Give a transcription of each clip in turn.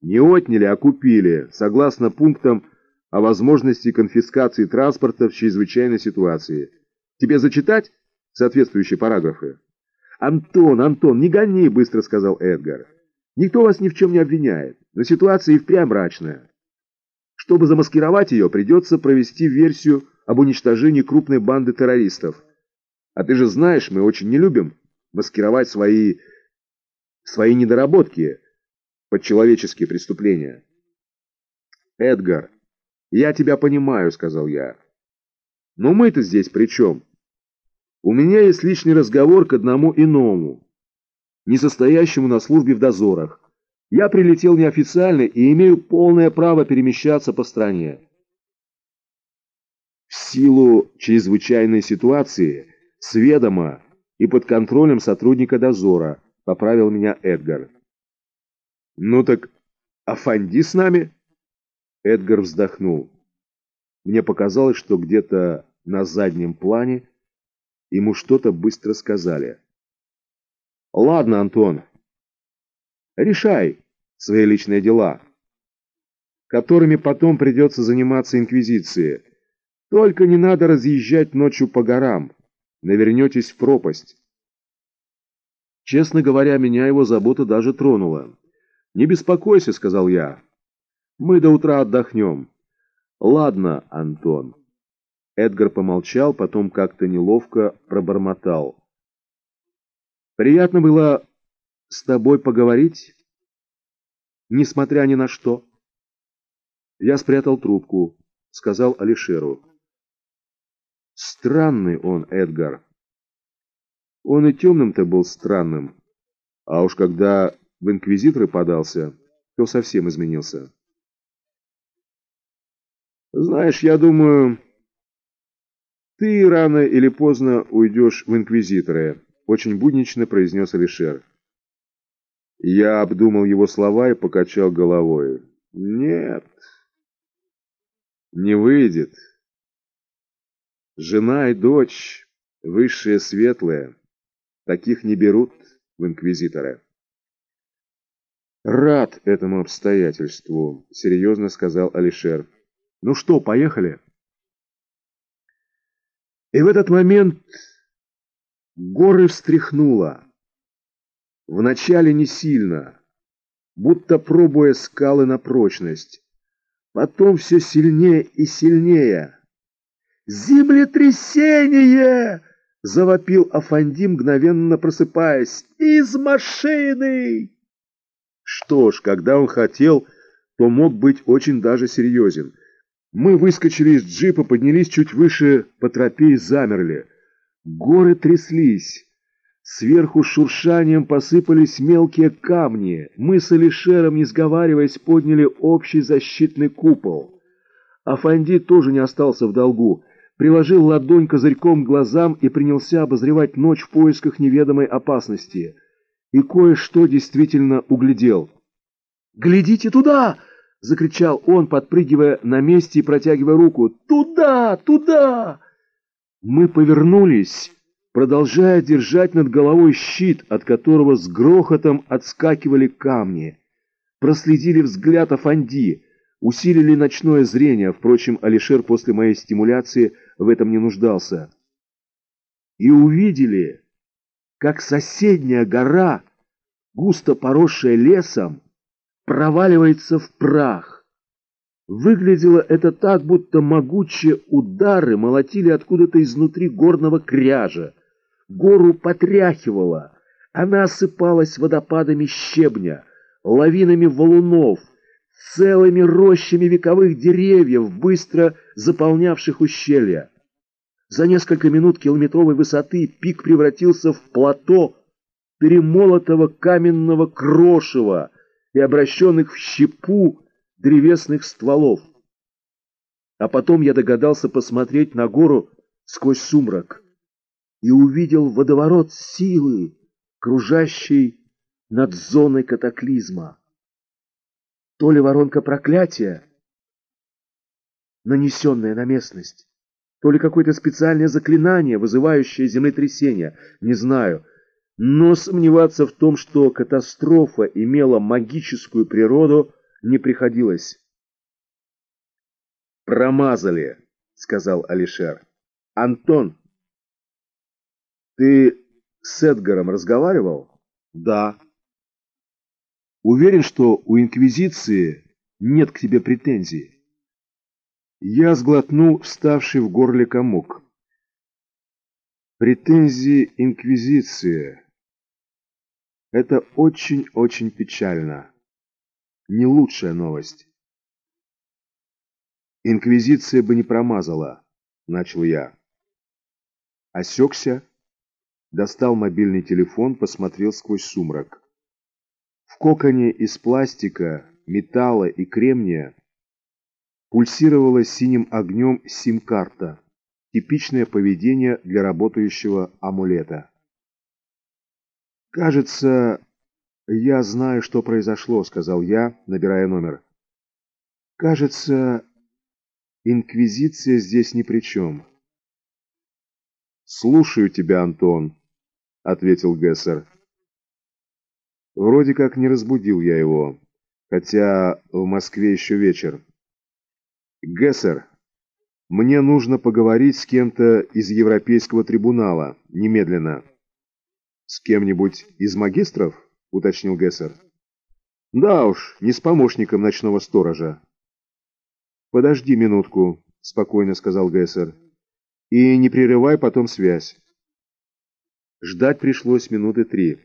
Не отняли, а купили, согласно пунктам о возможности конфискации транспорта в чрезвычайной ситуации. Тебе зачитать соответствующие параграфы? «Антон, Антон, не гони!» — быстро сказал Эдгар. «Никто вас ни в чем не обвиняет, но ситуация и впрямь мрачная. Чтобы замаскировать ее, придется провести версию об уничтожении крупной банды террористов. А ты же знаешь, мы очень не любим маскировать свои... свои недоработки под человеческие преступления. «Эдгар, я тебя понимаю», — сказал я. «Но мы-то здесь при чем? У меня есть лишний разговор к одному иному, не состоящему на службе в дозорах. Я прилетел неофициально и имею полное право перемещаться по стране. В силу чрезвычайной ситуации, сведомо и под контролем сотрудника дозора, поправил меня Эдгар. «Ну так Афанди с нами?» Эдгар вздохнул. Мне показалось, что где-то на заднем плане ему что-то быстро сказали. «Ладно, Антон, решай свои личные дела, которыми потом придется заниматься Инквизиции. Только не надо разъезжать ночью по горам, навернетесь в пропасть». Честно говоря, меня его забота даже тронула. «Не беспокойся», — сказал я. «Мы до утра отдохнем». «Ладно, Антон». Эдгар помолчал, потом как-то неловко пробормотал. «Приятно было с тобой поговорить, несмотря ни на что». Я спрятал трубку, сказал Алишеру. «Странный он, Эдгар. Он и темным-то был странным, а уж когда в инквизиторы подался, то совсем изменился. Знаешь, я думаю, ты рано или поздно уйдешь в инквизиторы, очень буднично произнес Алишер. Я обдумал его слова и покачал головой. Нет, не выйдет. Жена и дочь, высшие светлые, таких не берут в инквизиторы. «Рад этому обстоятельству», — серьезно сказал Алишер. «Ну что, поехали?» И в этот момент горы встряхнуло. Вначале не сильно, будто пробуя скалы на прочность. Потом все сильнее и сильнее. «Землетрясение!» — завопил Афанди, мгновенно просыпаясь. «Из машины!» Что ж, когда он хотел, то мог быть очень даже серьезен. Мы выскочили из джипа, поднялись чуть выше по тропе и замерли. Горы тряслись. Сверху шуршанием посыпались мелкие камни. Мы с Алишером, не сговариваясь, подняли общий защитный купол. Афанди тоже не остался в долгу. Приложил ладонь козырьком к глазам и принялся обозревать ночь в поисках неведомой опасности — и кое-что действительно углядел. «Глядите туда!» — закричал он, подпрыгивая на месте и протягивая руку. «Туда! Туда!» Мы повернулись, продолжая держать над головой щит, от которого с грохотом отскакивали камни. Проследили взгляд Афанди, усилили ночное зрение, впрочем, Алишер после моей стимуляции в этом не нуждался. И увидели как соседняя гора, густо поросшая лесом, проваливается в прах. Выглядело это так, будто могучие удары молотили откуда-то изнутри горного кряжа. Гору потряхивало, она осыпалась водопадами щебня, лавинами валунов, целыми рощами вековых деревьев, быстро заполнявших ущелья. За несколько минут километровой высоты пик превратился в плато перемолотого каменного крошева и обращенных в щепу древесных стволов. А потом я догадался посмотреть на гору сквозь сумрак и увидел водоворот силы, кружащий над зоной катаклизма. То ли воронка проклятия, нанесенная на местность, то ли какое-то специальное заклинание, вызывающее землетрясение, не знаю. Но сомневаться в том, что катастрофа имела магическую природу, не приходилось. «Промазали», — сказал Алишер. «Антон, ты с Эдгаром разговаривал?» «Да». «Уверен, что у Инквизиции нет к тебе претензий?» Я сглотнул вставший в горле комок. Претензии Инквизиции. Это очень-очень печально. Не лучшая новость. Инквизиция бы не промазала, начал я. Осекся, достал мобильный телефон, посмотрел сквозь сумрак. В коконе из пластика, металла и кремния пульсировала синим огнем сим-карта. Типичное поведение для работающего амулета. «Кажется, я знаю, что произошло», — сказал я, набирая номер. «Кажется, Инквизиция здесь ни при чем». «Слушаю тебя, Антон», — ответил Гессер. Вроде как не разбудил я его, хотя в Москве еще вечер. «Гессер, мне нужно поговорить с кем-то из Европейского трибунала, немедленно». «С кем-нибудь из магистров?» — уточнил Гессер. «Да уж, не с помощником ночного сторожа». «Подожди минутку», — спокойно сказал Гессер. «И не прерывай потом связь». Ждать пришлось минуты три.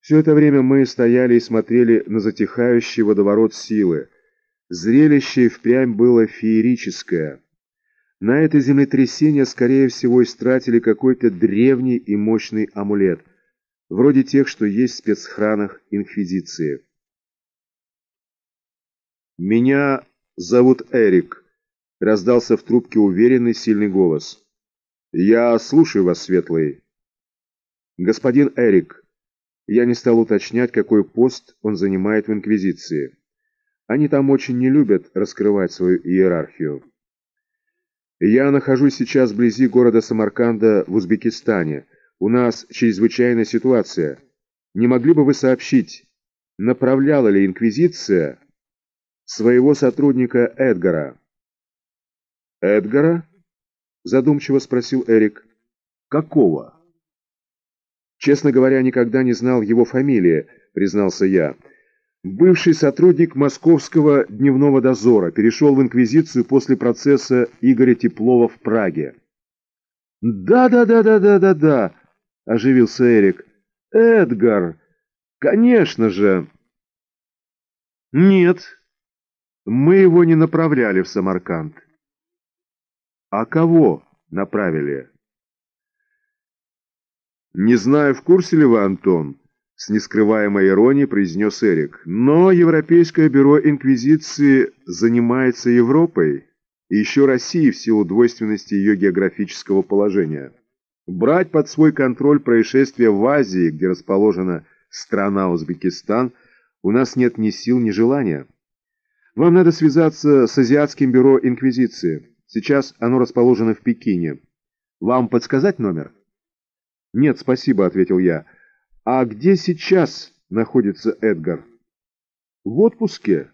Все это время мы стояли и смотрели на затихающий водоворот силы. Зрелище впрямь было феерическое. На это землетрясение, скорее всего, истратили какой-то древний и мощный амулет, вроде тех, что есть в спецхранах Инквизиции. «Меня зовут Эрик», — раздался в трубке уверенный, сильный голос. «Я слушаю вас, Светлый». «Господин Эрик», я не стал уточнять, какой пост он занимает в Инквизиции. Они там очень не любят раскрывать свою иерархию. Я нахожусь сейчас вблизи города Самарканда в Узбекистане. У нас чрезвычайная ситуация. Не могли бы вы сообщить, направляла ли Инквизиция своего сотрудника Эдгара? Эдгара? Задумчиво спросил Эрик. Какого? Честно говоря, никогда не знал его фамилии, признался я. Бывший сотрудник московского дневного дозора перешел в Инквизицию после процесса Игоря Теплова в Праге. «Да-да-да-да-да-да-да», — оживился Эрик. «Эдгар! Конечно же!» «Нет, мы его не направляли в Самарканд». «А кого направили?» «Не знаю, в курсе ли вы, Антон?» С нескрываемой иронией произнес Эрик. Но Европейское бюро Инквизиции занимается Европой и еще Россией в силу двойственности ее географического положения. Брать под свой контроль происшествия в Азии, где расположена страна Узбекистан, у нас нет ни сил, ни желания. Вам надо связаться с Азиатским бюро Инквизиции. Сейчас оно расположено в Пекине. Вам подсказать номер? Нет, спасибо, ответил я. «А где сейчас находится Эдгар?» «В отпуске».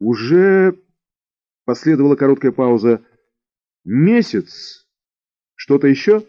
«Уже...» Последовала короткая пауза. «Месяц. Что-то еще?»